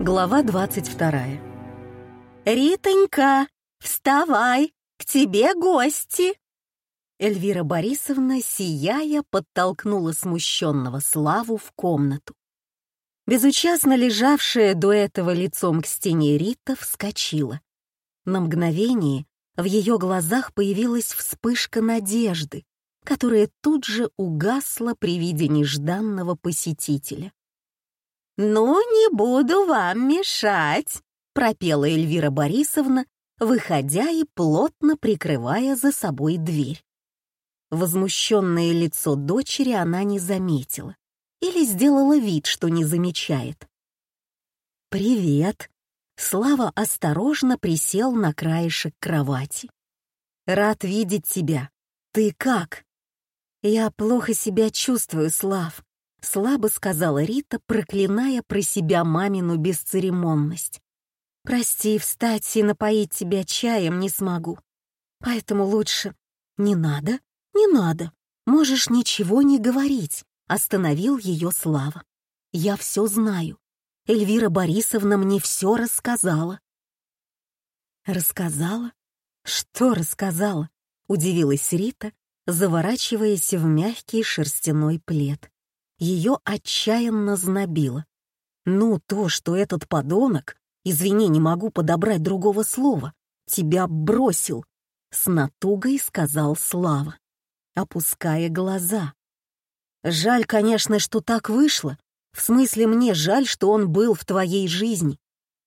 Глава 22. «Ритонька, вставай, к тебе гости!» Эльвира Борисовна, сияя, подтолкнула смущенного Славу в комнату. Безучастно лежавшая до этого лицом к стене Рита вскочила. На мгновение в ее глазах появилась вспышка надежды, которая тут же угасла при виде нежданного посетителя. «Ну, не буду вам мешать», — пропела Эльвира Борисовна, выходя и плотно прикрывая за собой дверь. Возмущенное лицо дочери она не заметила или сделала вид, что не замечает. «Привет!» Слава осторожно присел на краешек кровати. «Рад видеть тебя. Ты как?» «Я плохо себя чувствую, Слав. — слабо сказала Рита, проклиная про себя мамину бесцеремонность. «Прости, встать и напоить тебя чаем не смогу. Поэтому лучше...» «Не надо, не надо. Можешь ничего не говорить», — остановил ее Слава. «Я все знаю. Эльвира Борисовна мне все рассказала». «Рассказала? Что рассказала?» — удивилась Рита, заворачиваясь в мягкий шерстяной плед ее отчаянно знобило. Ну, то, что этот подонок, извини, не могу подобрать другого слова, тебя бросил, с натугой сказал Слава, опуская глаза. Жаль, конечно, что так вышло. В смысле, мне жаль, что он был в твоей жизни.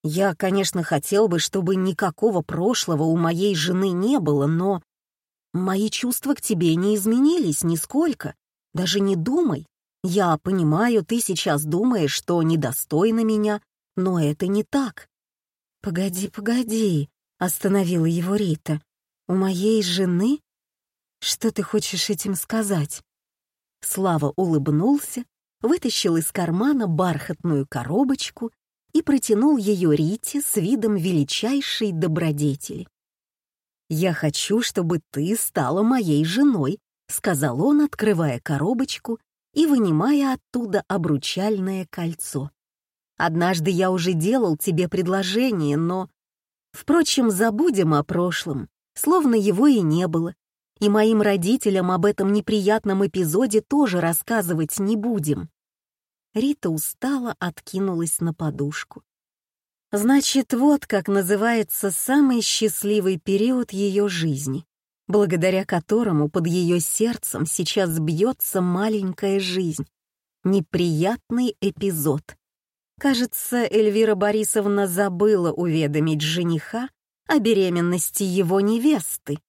Я, конечно, хотел бы, чтобы никакого прошлого у моей жены не было, но... Мои чувства к тебе не изменились нисколько. Даже не думай. Я понимаю, ты сейчас думаешь, что недостойна меня, но это не так. Погоди, погоди, остановила его Рита. У моей жены? Что ты хочешь этим сказать? Слава улыбнулся, вытащил из кармана бархатную коробочку и протянул ее Рите с видом величайшей добродетели. «Я хочу, чтобы ты стала моей женой», — сказал он, открывая коробочку и вынимая оттуда обручальное кольцо. «Однажды я уже делал тебе предложение, но...» Впрочем, забудем о прошлом, словно его и не было. И моим родителям об этом неприятном эпизоде тоже рассказывать не будем. Рита устало откинулась на подушку. Значит, вот как называется самый счастливый период ее жизни благодаря которому под ее сердцем сейчас бьется маленькая жизнь. Неприятный эпизод. Кажется, Эльвира Борисовна забыла уведомить жениха о беременности его невесты.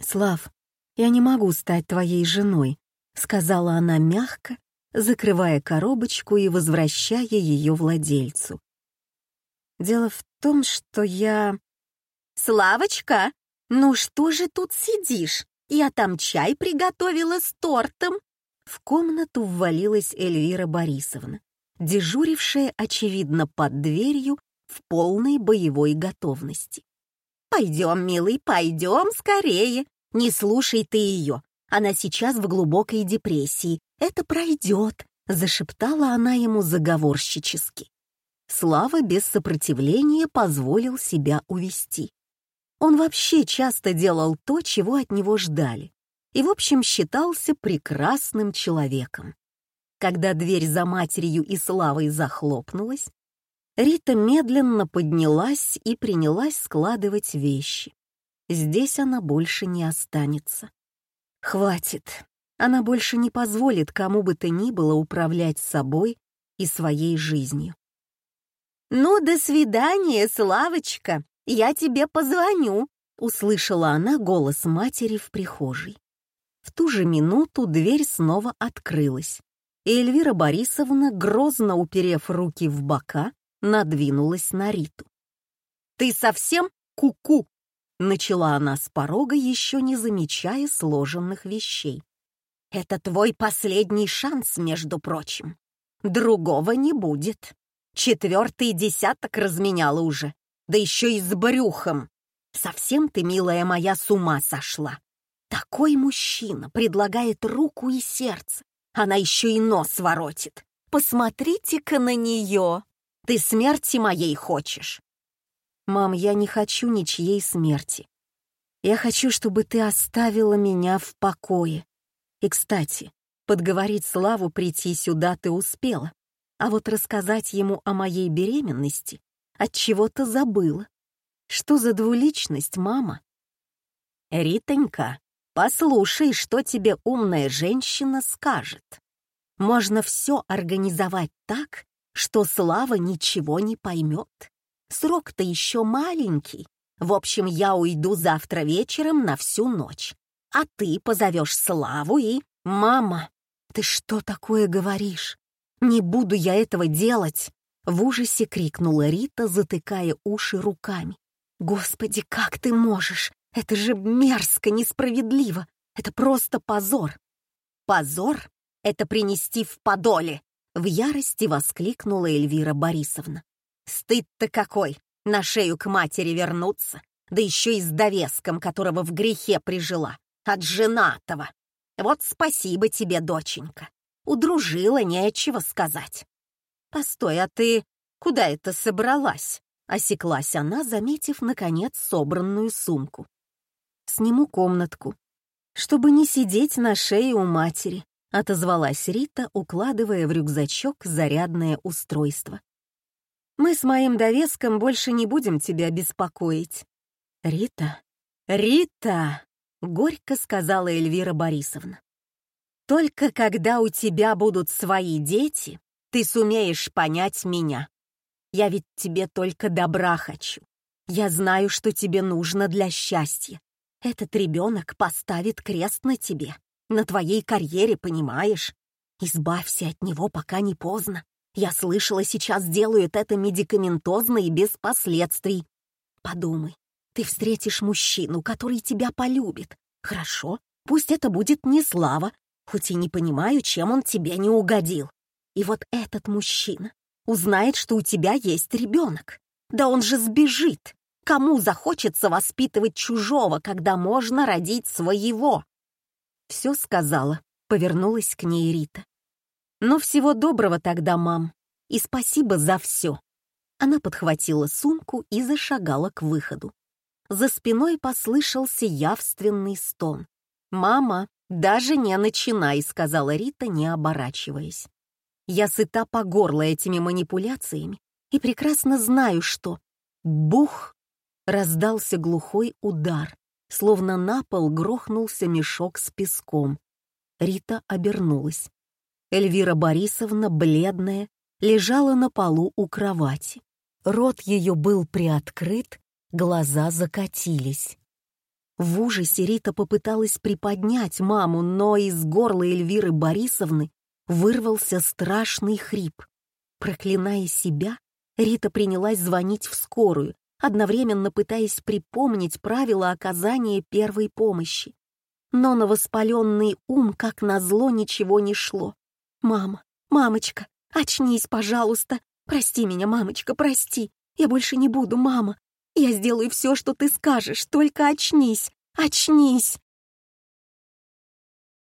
«Слав, я не могу стать твоей женой», — сказала она мягко, закрывая коробочку и возвращая ее владельцу. «Дело в том, что я...» «Славочка!» «Ну что же тут сидишь? Я там чай приготовила с тортом». В комнату ввалилась Эльвира Борисовна, дежурившая, очевидно, под дверью в полной боевой готовности. «Пойдем, милый, пойдем скорее. Не слушай ты ее. Она сейчас в глубокой депрессии. Это пройдет», — зашептала она ему заговорщически. Слава без сопротивления позволил себя увести. Он вообще часто делал то, чего от него ждали, и, в общем, считался прекрасным человеком. Когда дверь за матерью и Славой захлопнулась, Рита медленно поднялась и принялась складывать вещи. Здесь она больше не останется. Хватит. Она больше не позволит кому бы то ни было управлять собой и своей жизнью. «Ну, до свидания, Славочка!» «Я тебе позвоню», — услышала она голос матери в прихожей. В ту же минуту дверь снова открылась, и Эльвира Борисовна, грозно уперев руки в бока, надвинулась на Риту. «Ты совсем ку-ку?» — начала она с порога, еще не замечая сложенных вещей. «Это твой последний шанс, между прочим. Другого не будет. Четвертый десяток разменяла уже да еще и с брюхом. Совсем ты, милая моя, с ума сошла. Такой мужчина предлагает руку и сердце. Она еще и нос воротит. Посмотрите-ка на нее. Ты смерти моей хочешь?» «Мам, я не хочу ничьей смерти. Я хочу, чтобы ты оставила меня в покое. И, кстати, подговорить Славу прийти сюда ты успела, а вот рассказать ему о моей беременности от чего-то забыла. Что за двуличность, мама?» «Ритонька, послушай, что тебе умная женщина скажет. Можно все организовать так, что Слава ничего не поймет. Срок-то еще маленький. В общем, я уйду завтра вечером на всю ночь. А ты позовешь Славу и... «Мама, ты что такое говоришь? Не буду я этого делать!» В ужасе крикнула Рита, затыкая уши руками. «Господи, как ты можешь? Это же мерзко, несправедливо. Это просто позор. Позор — это принести в подоле. В ярости воскликнула Эльвира Борисовна. Стыд-то какой, на шею к матери вернуться, да еще и с довеском, которого в грехе прижила, от женатого. Вот спасибо тебе, доченька. Удружила, нечего сказать. Постой, а ты куда это собралась? Осеклась она, заметив, наконец, собранную сумку сниму комнатку. Чтобы не сидеть на шее у матери, отозвалась Рита, укладывая в рюкзачок зарядное устройство. Мы с моим довеском больше не будем тебя беспокоить. Рита, Рита, горько сказала Эльвира Борисовна. Только когда у тебя будут свои дети, ты сумеешь понять меня. Я ведь тебе только добра хочу. Я знаю, что тебе нужно для счастья. Этот ребенок поставит крест на тебе, на твоей карьере, понимаешь? Избавься от него, пока не поздно. Я слышала, сейчас делают это медикаментозно и без последствий. Подумай, ты встретишь мужчину, который тебя полюбит. Хорошо, пусть это будет не слава, хоть и не понимаю, чем он тебе не угодил. И вот этот мужчина узнает, что у тебя есть ребенок. Да он же сбежит. Кому захочется воспитывать чужого, когда можно родить своего? Все сказала, повернулась к ней Рита. Ну, всего доброго тогда, мам, и спасибо за все. Она подхватила сумку и зашагала к выходу. За спиной послышался явственный стон. «Мама, даже не начинай», — сказала Рита, не оборачиваясь. «Я сыта по горло этими манипуляциями и прекрасно знаю, что...» Бух! Раздался глухой удар, словно на пол грохнулся мешок с песком. Рита обернулась. Эльвира Борисовна, бледная, лежала на полу у кровати. Рот ее был приоткрыт, глаза закатились. В ужасе Рита попыталась приподнять маму, но из горла Эльвиры Борисовны вырвался страшный хрип. Проклиная себя, Рита принялась звонить в скорую, одновременно пытаясь припомнить правила оказания первой помощи. Но на воспаленный ум, как назло, ничего не шло. «Мама, мамочка, очнись, пожалуйста! Прости меня, мамочка, прости! Я больше не буду, мама! Я сделаю все, что ты скажешь, только очнись! Очнись!»